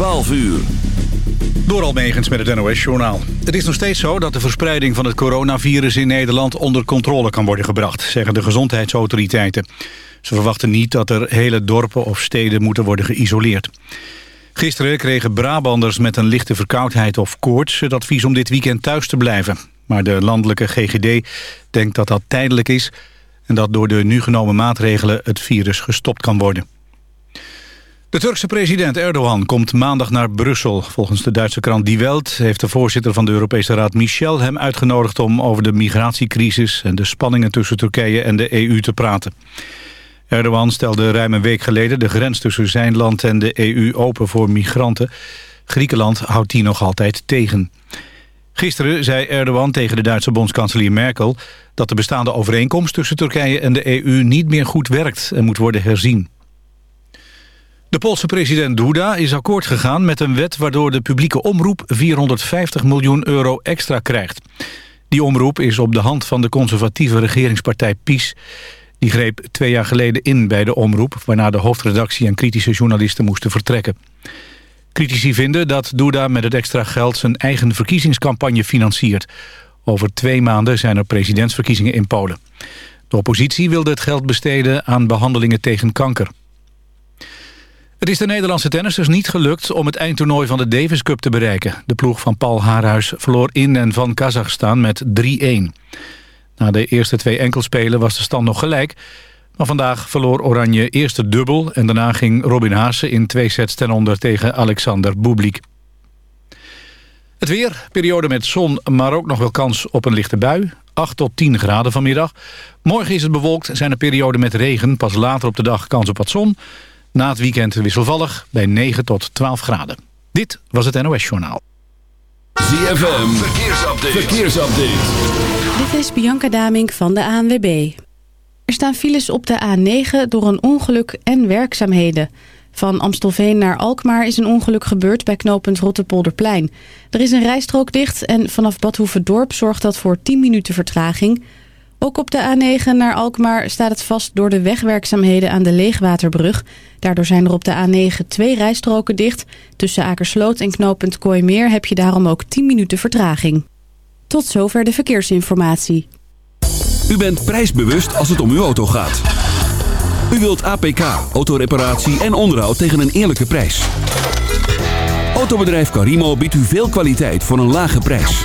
12 uur. Door Almegens met het NOS-journaal. Het is nog steeds zo dat de verspreiding van het coronavirus in Nederland onder controle kan worden gebracht, zeggen de gezondheidsautoriteiten. Ze verwachten niet dat er hele dorpen of steden moeten worden geïsoleerd. Gisteren kregen Brabanders met een lichte verkoudheid of koorts het advies om dit weekend thuis te blijven. Maar de landelijke GGD denkt dat dat tijdelijk is en dat door de nu genomen maatregelen het virus gestopt kan worden. De Turkse president Erdogan komt maandag naar Brussel. Volgens de Duitse krant Die Welt heeft de voorzitter van de Europese Raad Michel hem uitgenodigd om over de migratiecrisis en de spanningen tussen Turkije en de EU te praten. Erdogan stelde ruim een week geleden de grens tussen zijn land en de EU open voor migranten. Griekenland houdt die nog altijd tegen. Gisteren zei Erdogan tegen de Duitse bondskanselier Merkel... dat de bestaande overeenkomst tussen Turkije en de EU niet meer goed werkt en moet worden herzien. De Poolse president Duda is akkoord gegaan met een wet... waardoor de publieke omroep 450 miljoen euro extra krijgt. Die omroep is op de hand van de conservatieve regeringspartij PiS. Die greep twee jaar geleden in bij de omroep... waarna de hoofdredactie en kritische journalisten moesten vertrekken. Critici vinden dat Duda met het extra geld... zijn eigen verkiezingscampagne financiert. Over twee maanden zijn er presidentsverkiezingen in Polen. De oppositie wilde het geld besteden aan behandelingen tegen kanker. Het is de Nederlandse tennissers niet gelukt om het eindtoernooi van de Davis Cup te bereiken. De ploeg van Paul Haarhuis verloor in en van Kazachstan met 3-1. Na de eerste twee enkelspelen was de stand nog gelijk. Maar vandaag verloor Oranje eerst de dubbel... en daarna ging Robin Haase in twee sets ten onder tegen Alexander Bublik. Het weer, periode met zon, maar ook nog wel kans op een lichte bui. 8 tot 10 graden vanmiddag. Morgen is het bewolkt, zijn er perioden met regen. Pas later op de dag kans op wat zon. Na het weekend wisselvallig bij 9 tot 12 graden. Dit was het NOS Journaal. ZFM, verkeersupdate. verkeersupdate. Dit is Bianca Damink van de ANWB. Er staan files op de A9 door een ongeluk en werkzaamheden. Van Amstelveen naar Alkmaar is een ongeluk gebeurd bij knooppunt Rottepolderplein. Er is een rijstrook dicht en vanaf Badhoevedorp zorgt dat voor 10 minuten vertraging... Ook op de A9 naar Alkmaar staat het vast door de wegwerkzaamheden aan de Leegwaterbrug. Daardoor zijn er op de A9 twee rijstroken dicht. Tussen Akersloot en knooppunt Kooimeer heb je daarom ook 10 minuten vertraging. Tot zover de verkeersinformatie. U bent prijsbewust als het om uw auto gaat. U wilt APK, autoreparatie en onderhoud tegen een eerlijke prijs. Autobedrijf Carimo biedt u veel kwaliteit voor een lage prijs.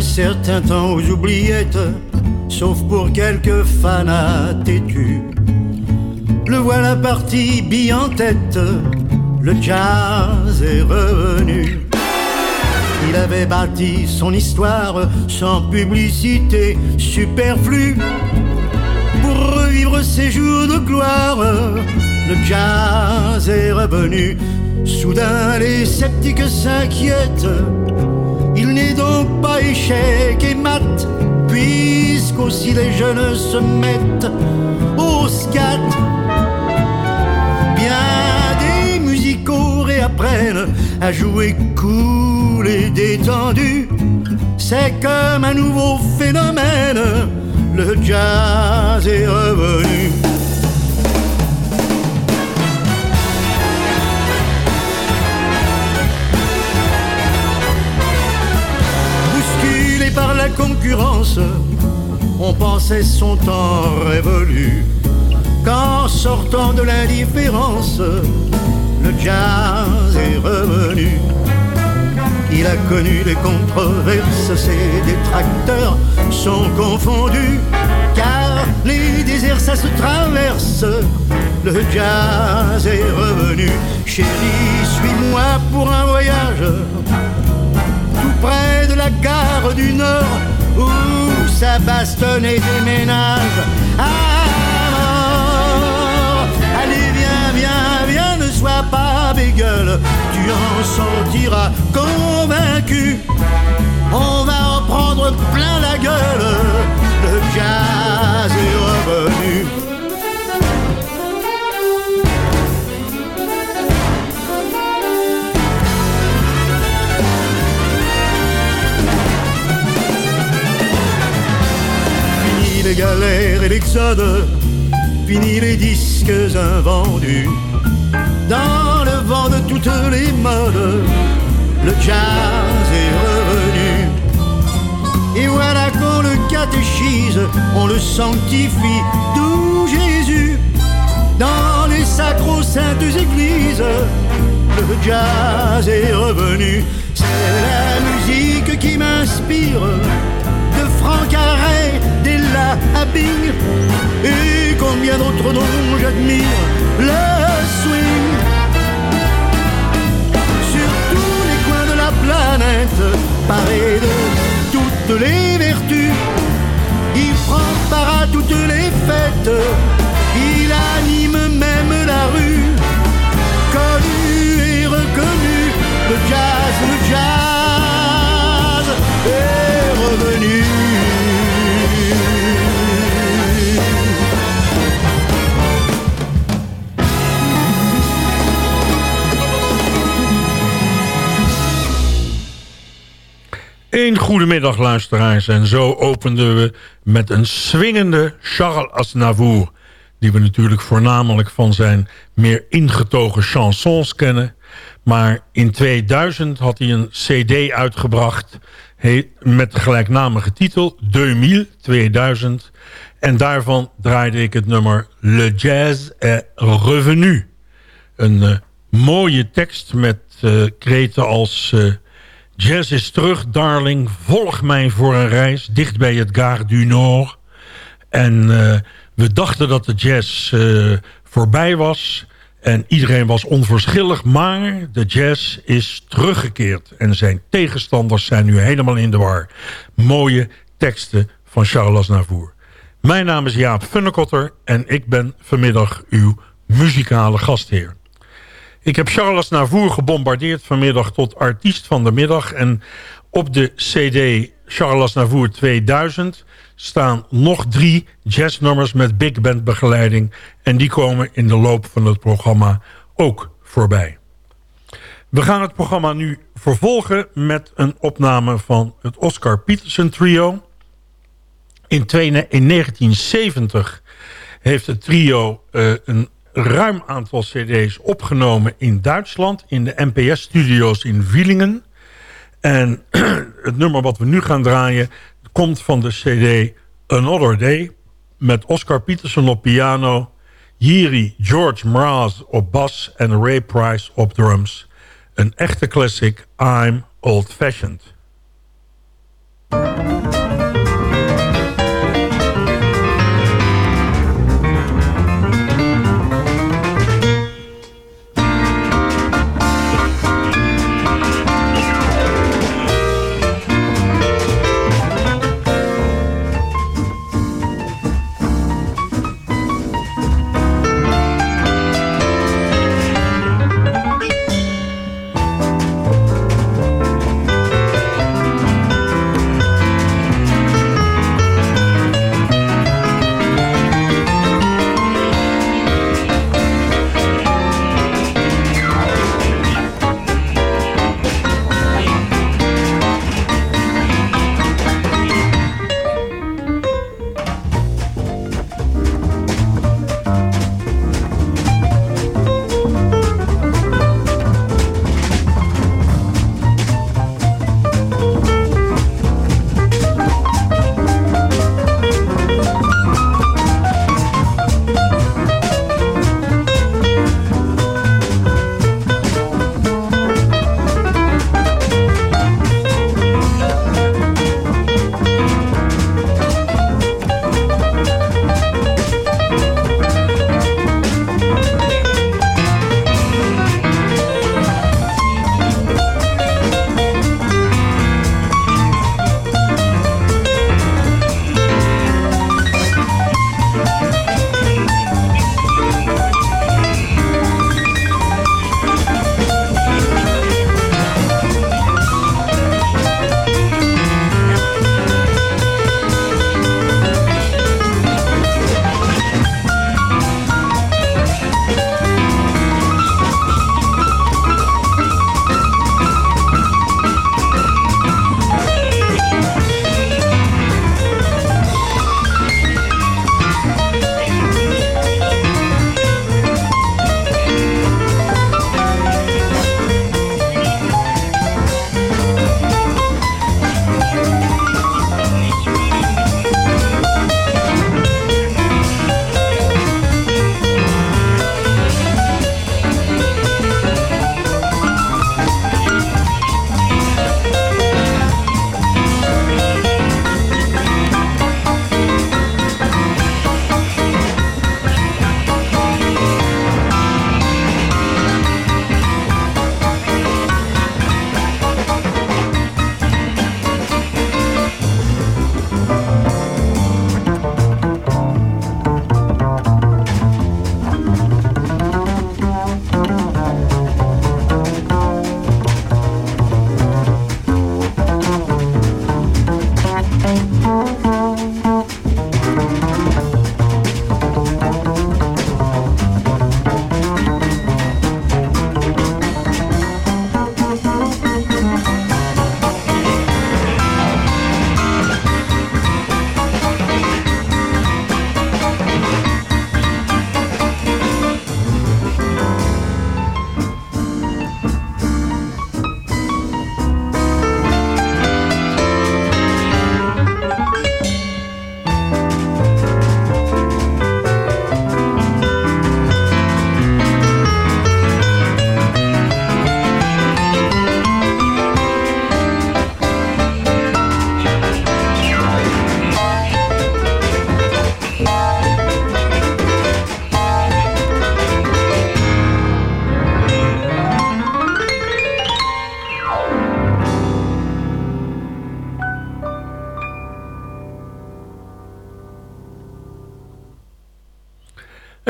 Certain temps aux oubliettes, sauf pour quelques fanats têtus. Le voilà parti, bille en tête, le jazz est revenu. Il avait bâti son histoire sans publicité superflue. Pour revivre ses jours de gloire, le jazz est revenu. Soudain les sceptiques s'inquiètent. N'est donc pas échec et mat, puisqu'aussi les jeunes se mettent au scat. Bien des musicaux réapprennent à jouer cool et détendu. C'est comme un nouveau phénomène, le jazz est revenu. La concurrence, on pensait son temps révolu. Qu'en sortant de l'indifférence, le jazz est revenu. Il a connu des controverses, ses détracteurs sont confondus, car les déserts ça se traverse. Le jazz est revenu. Chérie, suis-moi pour un voyage, tout près la gare du Nord, où ça bastonne et déménage. Ah, Allez, viens, viens, viens, ne sois pas bégueule, tu en sortiras convaincu. On va en prendre plein la gueule, le jazz est revenu. Les galères et l'exode fini les disques invendus. Dans le vent de toutes les modes, le jazz est revenu. Et voilà qu'on le catéchise, on le sanctifie, d'où Jésus. Dans les sacro-saintes églises, le jazz est revenu. C'est la musique qui m'inspire de Franck Arrêt, d'Ella Habbing et combien d'autres noms j'admire. Le swing sur tous les coins de la planète, paré de toutes les vertus. Il prend part à toutes les fêtes, il anime Goedemiddag luisteraars en zo openden we met een swingende Charles Aznavour... die we natuurlijk voornamelijk van zijn meer ingetogen chansons kennen. Maar in 2000 had hij een cd uitgebracht met gelijknamige titel 2000, 2000. En daarvan draaide ik het nummer Le Jazz est revenu. Een uh, mooie tekst met uh, kreten als... Uh, Jazz is terug, darling. Volg mij voor een reis dicht bij het Gare du Nord. En uh, we dachten dat de jazz uh, voorbij was. En iedereen was onverschillig. Maar de jazz is teruggekeerd. En zijn tegenstanders zijn nu helemaal in de war. Mooie teksten van Charles Aznavour. Mijn naam is Jaap Funnekotter. En ik ben vanmiddag uw muzikale gastheer. Ik heb Charles Navour gebombardeerd vanmiddag tot artiest van de middag. En op de cd Charles Navour 2000 staan nog drie jazznummers met big band begeleiding. En die komen in de loop van het programma ook voorbij. We gaan het programma nu vervolgen met een opname van het Oscar Peterson Trio. In, 1970 heeft het trio uh, een ruim aantal cd's opgenomen in Duitsland... in de NPS-studio's in Wielingen. En het nummer wat we nu gaan draaien... komt van de cd Another Day... met Oscar Peterson op piano... Jiri George Mraz op bas en Ray Price op drums. Een echte classic, I'm Old Fashioned.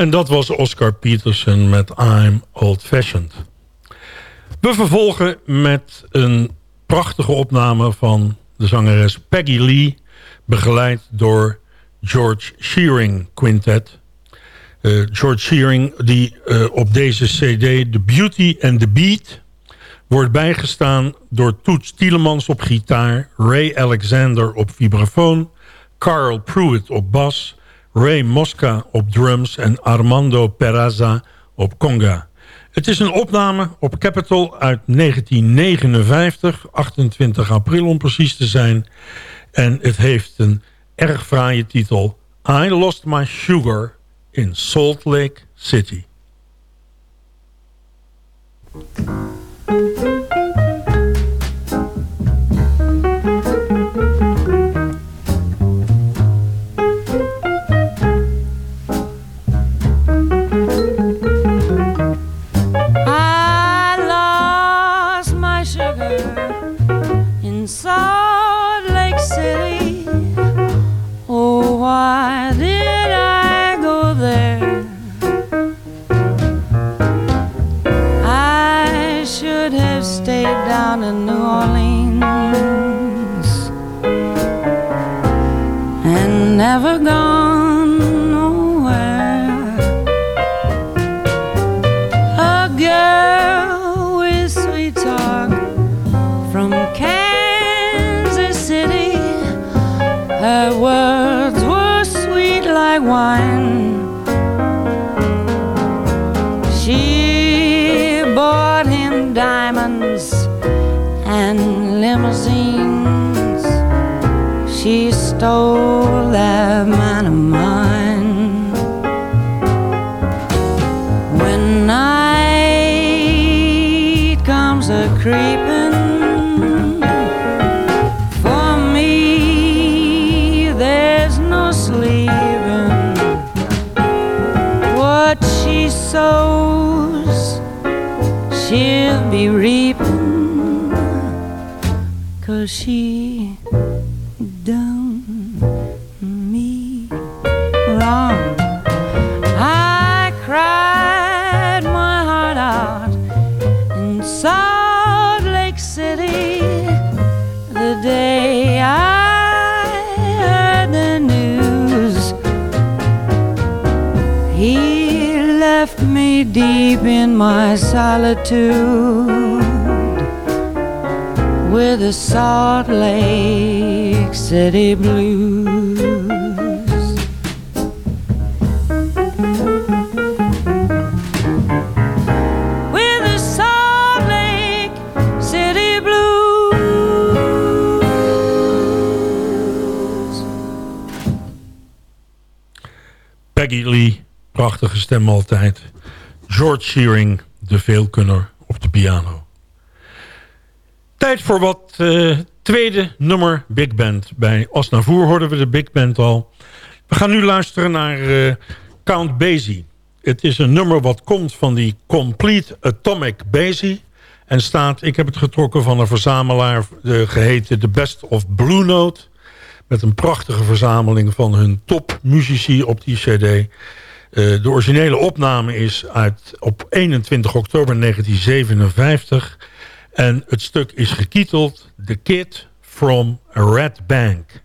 En dat was Oscar Peterson met I'm Old Fashioned. We vervolgen met een prachtige opname van de zangeres Peggy Lee... begeleid door George Shearing Quintet. Uh, George Shearing die uh, op deze cd The Beauty and the Beat... wordt bijgestaan door Toets Tielemans op gitaar... Ray Alexander op vibrafoon... Carl Pruitt op bas... Ray Mosca op drums en Armando Peraza op conga. Het is een opname op Capitol uit 1959, 28 april om precies te zijn. En het heeft een erg fraaie titel. I Lost My Sugar in Salt Lake City. Cause she done me wrong. I cried my heart out in Salt Lake City the day I heard the news. He left me deep in my solitude with the Salt Lake City blues. With the Salt Lake City blues. Peggy Lee, prachtige stem altijd. George Shearing, de veelkunner op de piano. Tijd voor wat eh, tweede nummer Big Band. Bij Osnavoer hoorden we de Big Band al. We gaan nu luisteren naar eh, Count Basie. Het is een nummer wat komt van die Complete Atomic Basie. En staat, ik heb het getrokken van een verzamelaar uh, geheten The Best of Blue Note. Met een prachtige verzameling van hun topmuzici op die cd. De originele opname is uit, op 21 oktober 1957. En het stuk is getiteld The Kid from Red Bank.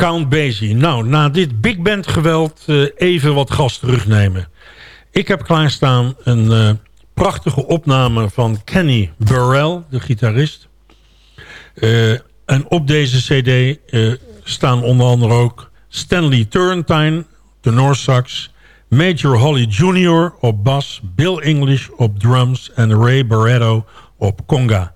Count Basie. Nou, na dit big band geweld uh, even wat gas terugnemen. Ik heb klaarstaan een uh, prachtige opname van Kenny Burrell, de gitarist. Uh, en op deze cd staan onder andere ook Stanley Turrentine, tenorsax... Major Holly Jr. op bas, Bill English op drums en Ray Barretto op conga.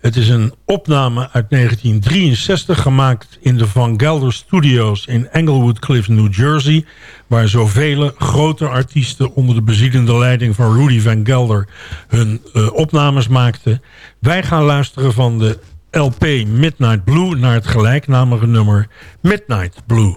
Het is een opname uit 1963 gemaakt in de Van Gelder Studios in Englewood Cliffs, New Jersey... waar zoveel grote artiesten onder de bezielende leiding van Rudy Van Gelder hun uh, opnames maakten. Wij gaan luisteren van de LP Midnight Blue naar het gelijknamige nummer Midnight Blue.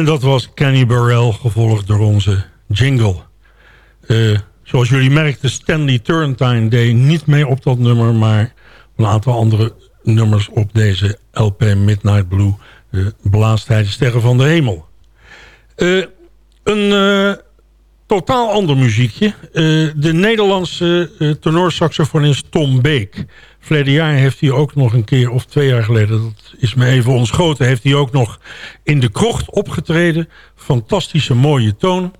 En dat was Kenny Burrell, gevolgd door onze jingle. Uh, zoals jullie merkten, Stanley Turrentine deed niet mee op dat nummer... maar een aantal andere nummers op deze LP Midnight Blue. De Sterren van de Hemel. Uh, een uh, totaal ander muziekje. De Nederlandse tenorsaxofonist Tom Beek. Verleden jaar heeft hij ook nog een keer, of twee jaar geleden... dat is me even ontschoten, heeft hij ook nog in de krocht opgetreden. Fantastische mooie toon.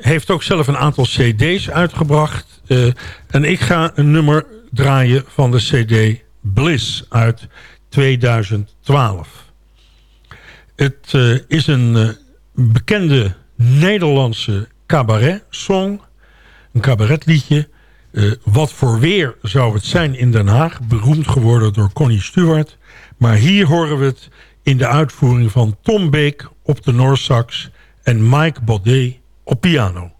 heeft ook zelf een aantal cd's uitgebracht. en ik ga een nummer draaien van de cd Bliss uit 2012. Het uh, is een uh, bekende Nederlandse cabaret-song. Een cabaretliedje. Uh, wat voor weer zou het zijn in Den Haag. Beroemd geworden door Connie Stewart. Maar hier horen we het in de uitvoering van Tom Beek op de Noorsax... en Mike Baudet op piano.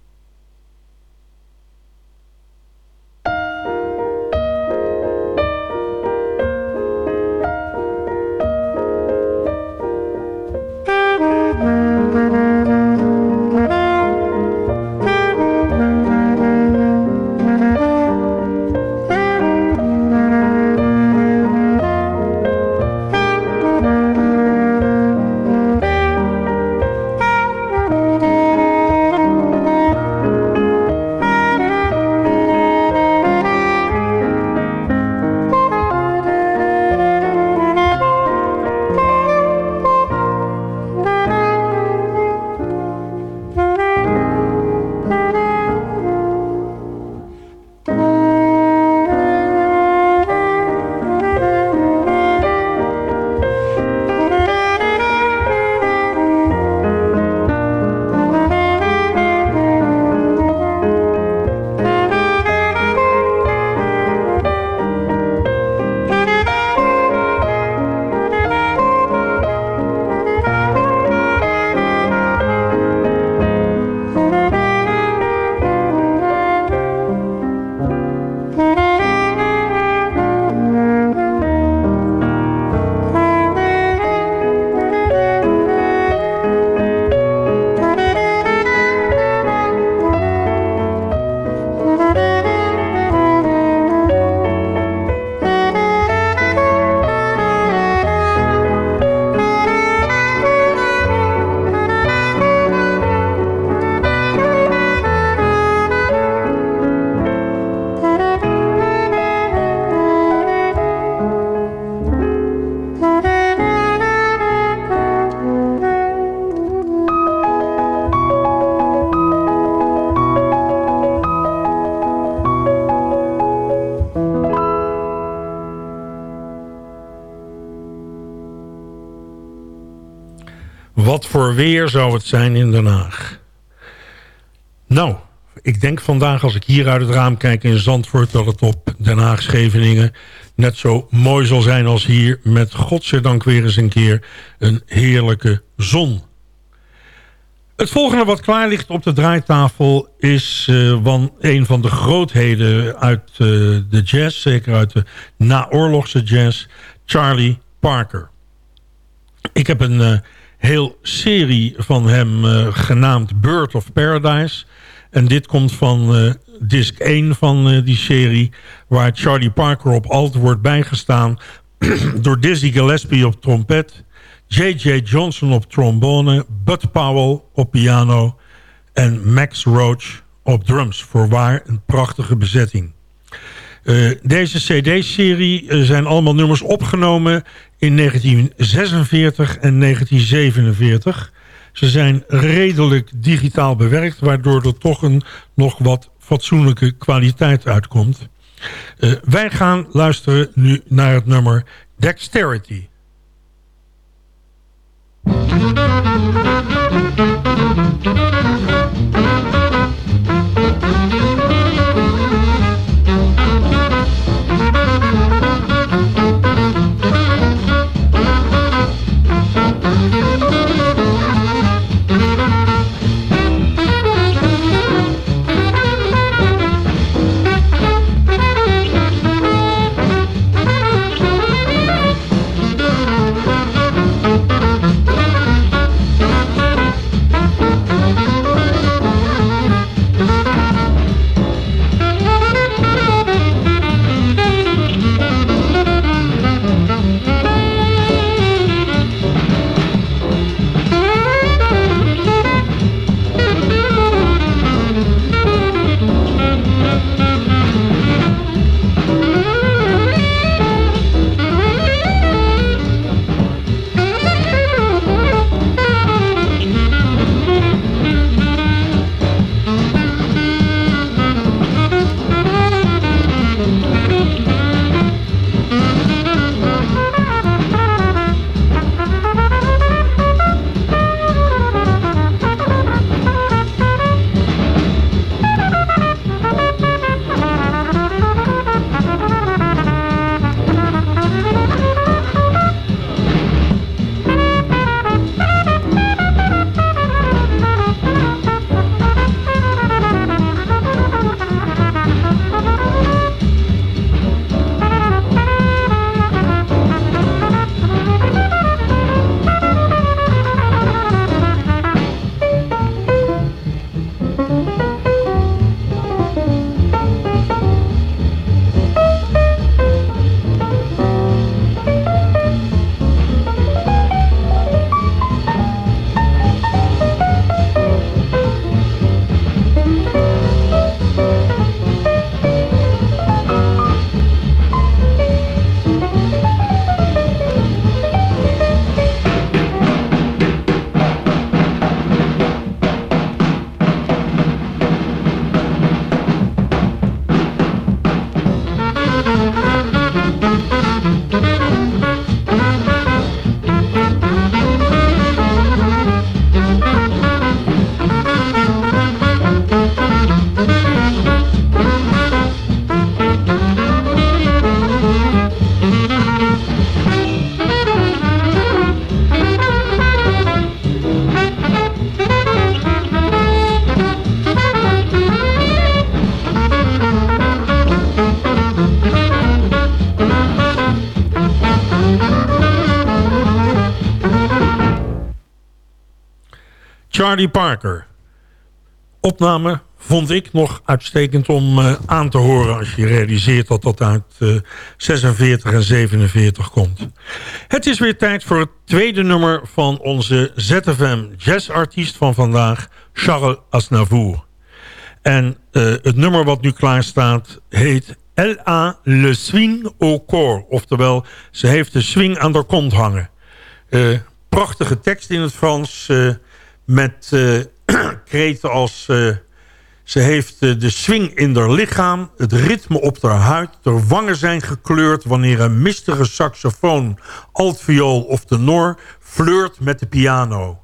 Weer zou het zijn in Den Haag? Nou, ik denk vandaag als ik hier uit het raam kijk in Zandvoort... dat het op Den Haag Scheveningen net zo mooi zal zijn als hier... met godzijdank weer eens een keer een heerlijke zon. Het volgende wat klaar ligt op de draaitafel is uh, van een van de grootheden uit uh, de jazz. Zeker uit de naoorlogse jazz. Charlie Parker. Ik heb een... Uh, heel serie van hem uh, genaamd Bird of Paradise. En dit komt van uh, disc 1 van uh, die serie... waar Charlie Parker op alt wordt bijgestaan... door Dizzy Gillespie op trompet... J.J. Johnson op trombone... Bud Powell op piano... en Max Roach op drums. Voorwaar een prachtige bezetting. Uh, deze cd-serie uh, zijn allemaal nummers opgenomen in 1946 en 1947. Ze zijn redelijk digitaal bewerkt... waardoor er toch een nog wat fatsoenlijke kwaliteit uitkomt. Uh, wij gaan luisteren nu naar het nummer Dexterity. Charlie Parker. Opname vond ik nog uitstekend om uh, aan te horen... als je realiseert dat dat uit uh, 46 en 47 komt. Het is weer tijd voor het tweede nummer van onze ZFM jazzartiest van vandaag... Charles Aznavour. En uh, het nummer wat nu klaar staat heet Elle a le swing au corps. Oftewel, ze heeft de swing aan haar kont hangen. Prachtige tekst in het Frans... Met kreten als... Ze heeft de swing in haar lichaam, het ritme op haar huid. De wangen zijn gekleurd wanneer een mistige saxofoon, altviool of tenor flirt met de piano.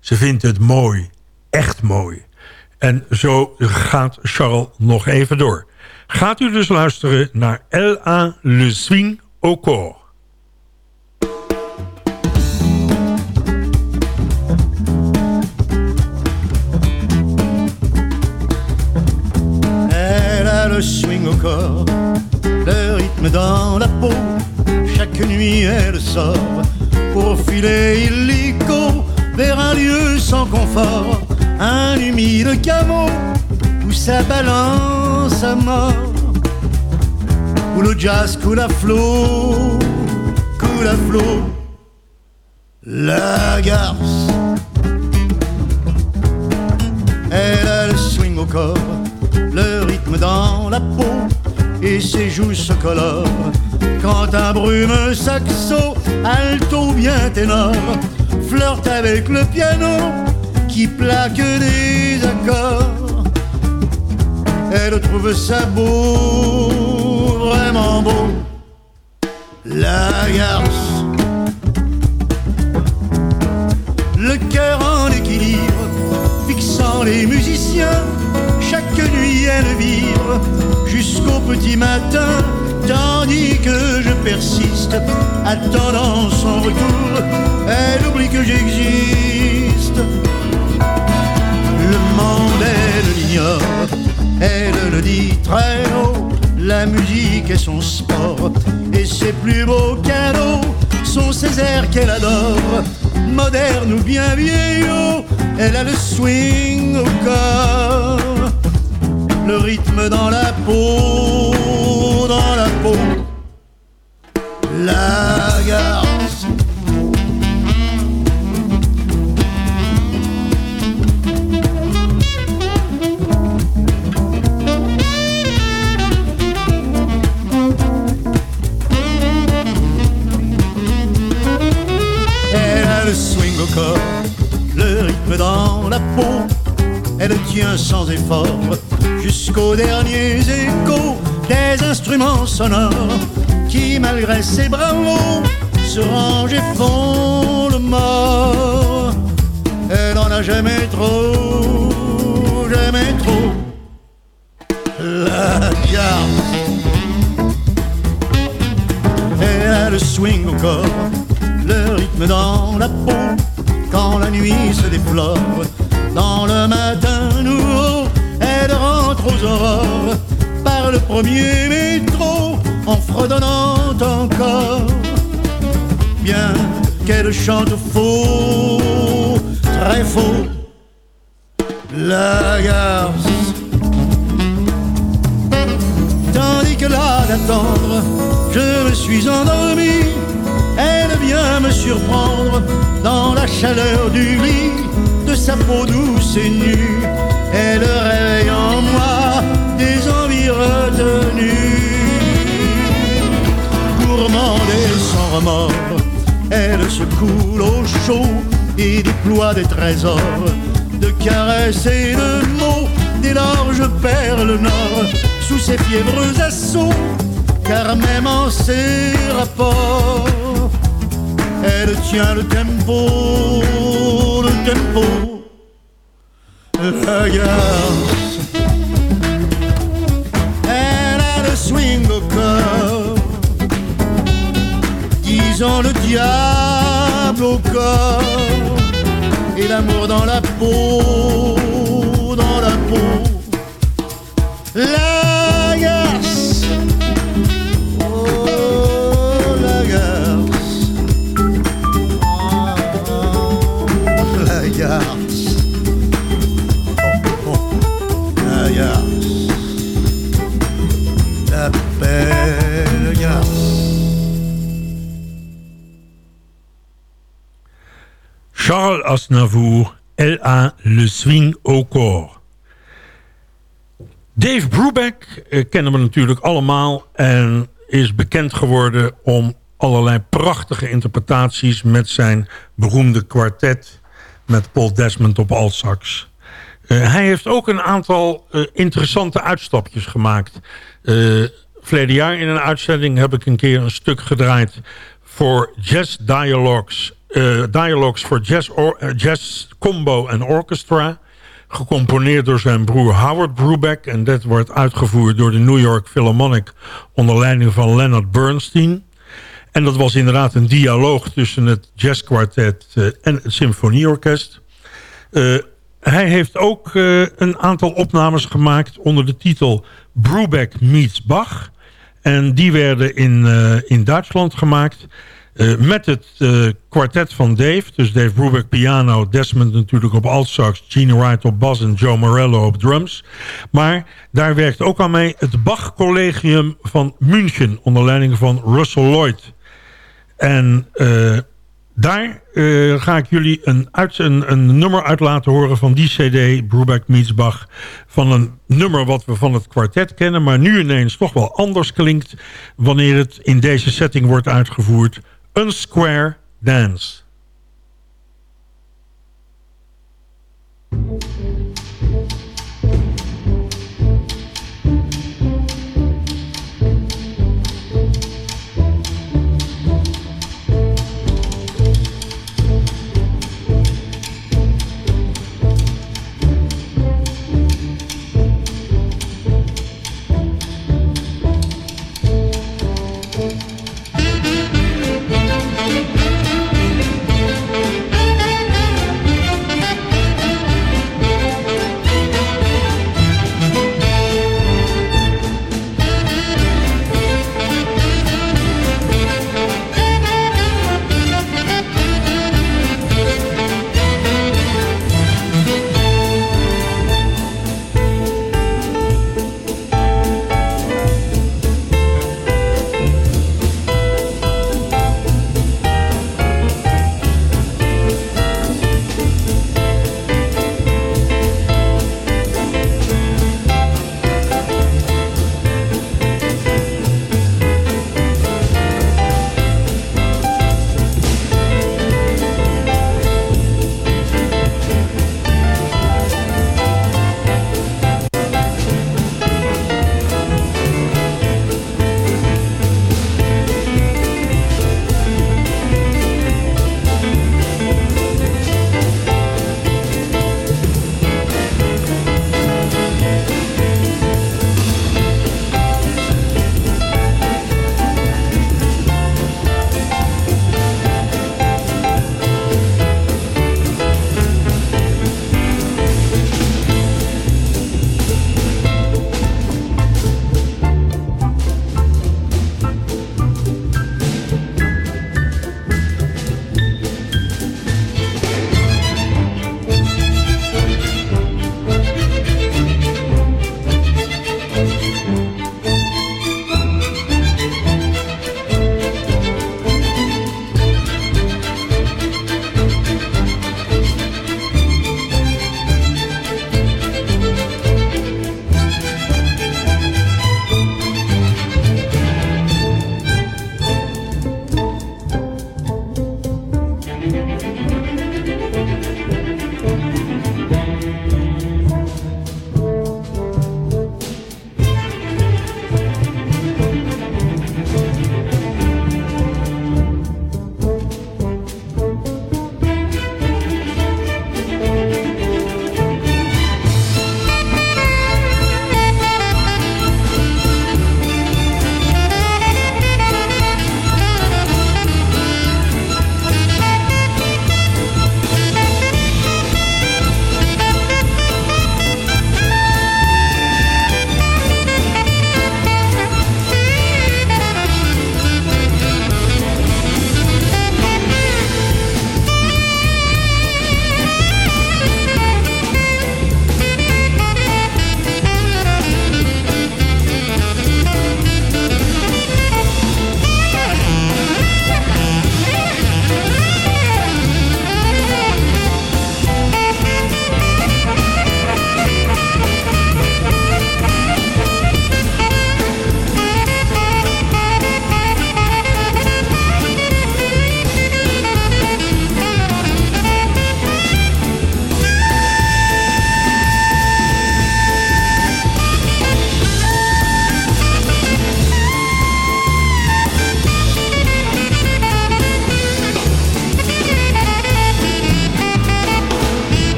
Ze vindt het mooi, echt mooi. En zo gaat Charles nog even door. Gaat u dus luisteren naar L.A. Le Swing au Corps. Swing au corps, le rythme dans la peau. Chaque nuit elle sort pour filer illico vers un lieu sans confort, un humide caveau où sa balance à mort, où le jazz coule à flot, coule à flot. La garce, elle a le swing au corps dans la peau et ses joues se colorent quand un brume saxo, alto bien ténor, flirte avec le piano qui plaque des accords. Elle trouve ça beau, vraiment beau, la garce. Le cœur en équilibre, fixant les musiciens chaque nuit elle vire jusqu'au petit matin, tandis que je persiste, attendant son retour, elle oublie que j'existe. Le monde, elle l'ignore, elle le dit très haut, la musique est son sport, et ses plus beaux cadeaux sont ces airs qu'elle adore, moderne ou bien vieillot, elle a le swing au corps le rythme dans la peau, dans la peau. Jusqu'aux derniers échos des instruments sonores qui, malgré ses bravos, se rangent et font le mort. Elle en a jamais trop, jamais trop. La garde, elle swing au corps, le rythme dans la peau, quand la nuit se déplore, premier métro en fredonnant encore. Bien qu'elle chante faux, très faux, la garce. Tandis que là d'attendre, je me suis endormi. Elle vient me surprendre dans la chaleur du lit de sa peau douce et nue elle réveille en moi Gourmande et sans remords, elle se coule au chaud et déploie des trésors. De caresses et de mots, des larges perles nord. Sous ses fiévreux assauts, car même en ses rapports, elle tient le tempo, le tempo. La. Swing au corps, disons le diable au corps, et l'amour dans la peau, dans la peau. Charles Aznavour, Elle a le swing au corps. Dave Brubeck eh, kennen we natuurlijk allemaal en is bekend geworden om allerlei prachtige interpretaties met zijn beroemde kwartet met Paul Desmond op altsax. Uh, hij heeft ook een aantal uh, interessante uitstapjes gemaakt. Uh, verleden jaar in een uitzending heb ik een keer een stuk gedraaid voor Jazz Dialogues. Dialogues voor jazz, jazz Combo en Orchestra. Gecomponeerd door zijn broer Howard Brubeck. En dat wordt uitgevoerd door de New York Philharmonic onder leiding van Leonard Bernstein. En dat was inderdaad een dialoog tussen het jazzkwartet uh, en het symfonieorkest. Uh, hij heeft ook uh, een aantal opnames gemaakt onder de titel Brubeck meets Bach. En die werden in, in Duitsland gemaakt met het kwartet van Dave. Dus Dave Brubeck piano, Desmond natuurlijk op altsax, Gene Wright op bas en Joe Morello op drums. Maar daar werkt ook aan mee het Bach Collegium van München onder leiding van Russell Lloyd. En uh, daar ga ik jullie een, uit, een, een, nummer uit laten horen van die cd, Brubeck Meets Bach. Van een nummer wat we van het kwartet kennen, maar nu ineens toch wel anders klinkt... wanneer het in deze setting wordt uitgevoerd. Een Square Dance.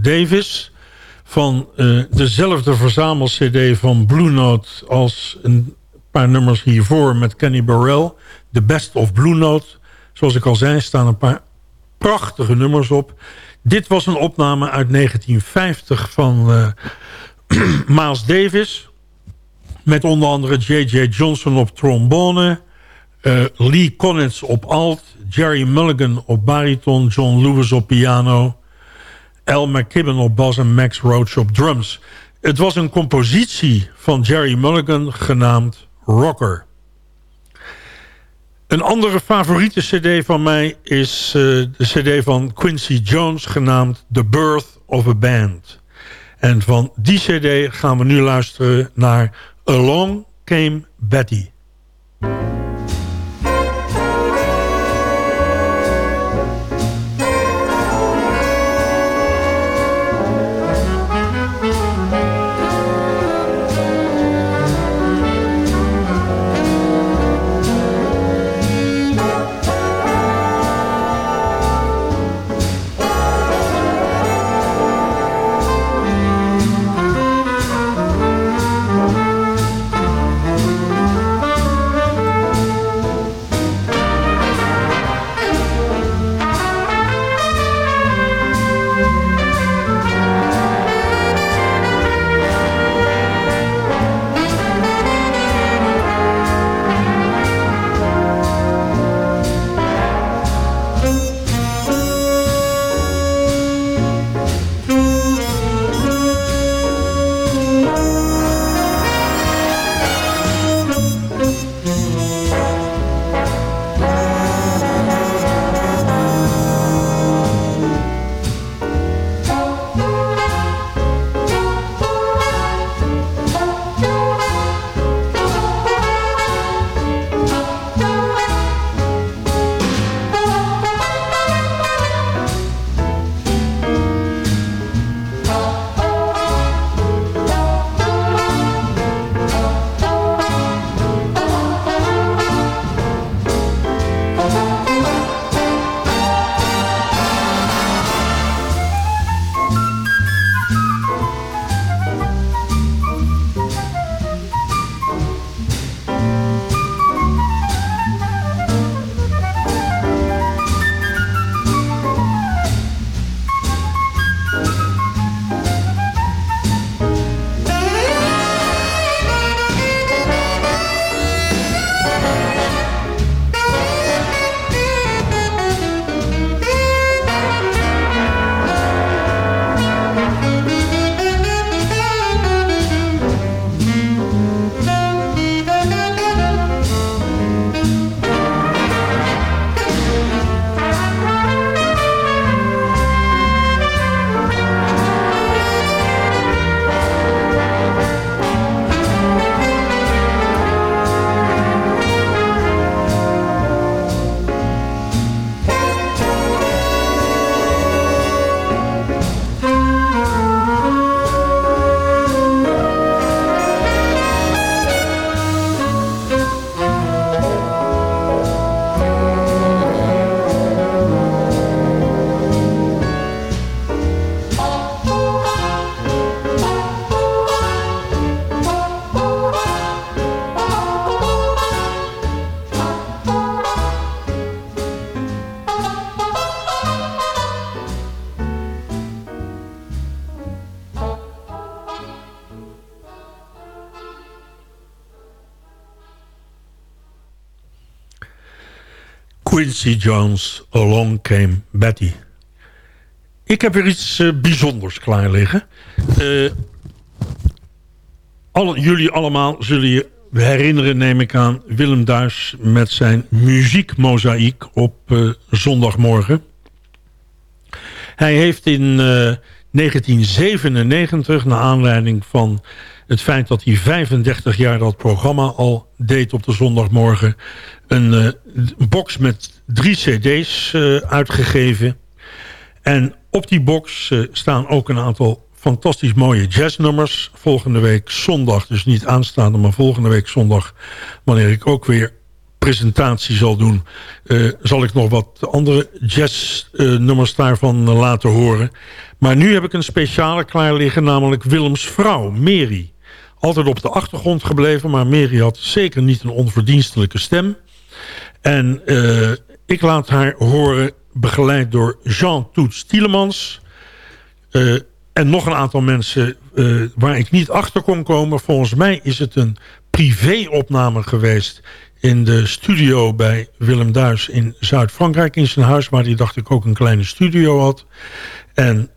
Davis... van uh, dezelfde verzamel-cd van Blue Note als een paar nummers hiervoor... met Kenny Burrell, The Best of Blue Note. Zoals ik al zei, staan een paar prachtige nummers op. Dit was een opname uit 1950 van uh, Miles Davis... met onder andere J.J. Johnson op trombone... Uh, Lee Konitz op alt, Jerry Mulligan op bariton, John Lewis op piano, Al McKibben op bas en Max Roach op drums. Het was een compositie van Jerry Mulligan genaamd Rocker. Een andere favoriete cd van mij is uh, de cd van Quincy Jones genaamd The Birth of a Band. En van die cd gaan we nu luisteren naar Along Came Betty. Quincy Jones, Along Came Betty. Ik heb weer iets uh, bijzonders klaar liggen. Alle, jullie allemaal zullen je herinneren, neem ik aan... Willem Duis met zijn muziekmozaïek op uh, zondagmorgen. Hij heeft in 1997, naar aanleiding van het feit dat hij 35 jaar dat programma al deed op de zondagmorgen... een uh, box met drie cd's uh, uitgegeven. En op die box uh, staan ook een aantal fantastisch mooie jazznummers. Volgende week zondag, dus niet aanstaande, maar volgende week zondag... wanneer ik ook weer presentatie zal doen... Zal ik nog wat andere jazznummers daarvan laten horen. Maar nu heb ik een speciale klaar liggen, namelijk Willems vrouw, Mary. Altijd op de achtergrond gebleven, maar Mary had zeker niet een onverdienstelijke stem. En uh, ik laat haar horen, begeleid door Jean Toets Tielemans... en nog een aantal mensen waar ik niet achter kon komen. Volgens mij is het een privéopname geweest in de studio bij Willem Duis in Zuid-Frankrijk in zijn huis... waar hij dacht ik ook een kleine studio had. En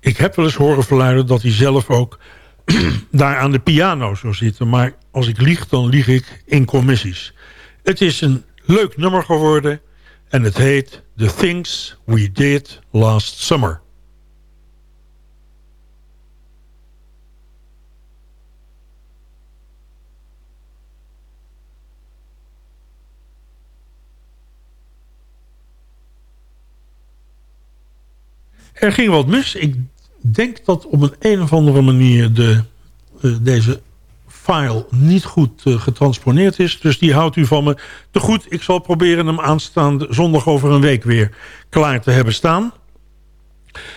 ik heb wel eens horen verluiden dat hij zelf ook daar aan de piano zou zitten. Maar als ik lieg, dan lieg ik in commissies. Het is een leuk nummer geworden en het heet The Things We Did Last Summer. Er ging wat mis. Ik denk dat op een, een of andere manier de, uh, deze file niet goed uh, getransponeerd is. Dus die houdt u van me te goed. Ik zal proberen hem aanstaande zondag over een week weer klaar te hebben staan.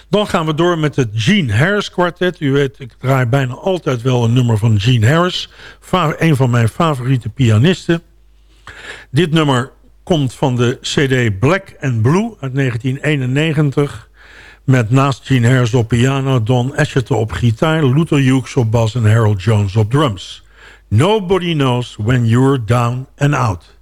Dan gaan we door met het Gene Harris kwartet. U weet, ik draai bijna altijd wel een nummer van Gene Harris. Een van mijn favoriete pianisten. Dit nummer komt van de cd Black and Blue uit 1991... Met naast Gene Harris op piano, Don Asheton op gitaar... Luther Hughes op bas en Harold Jones op drums. Nobody knows when you're down and out.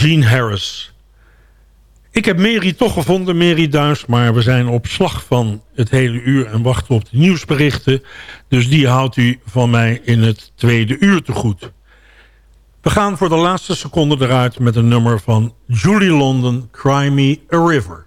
Gene Harris. Ik heb Mary toch gevonden, Mary Duis, maar we zijn op slag van het hele uur en wachten op de nieuwsberichten. Dus die houdt u van mij in het tweede uur te goed. We gaan voor de laatste seconde eruit met een nummer van Julie London, Cry Me a River.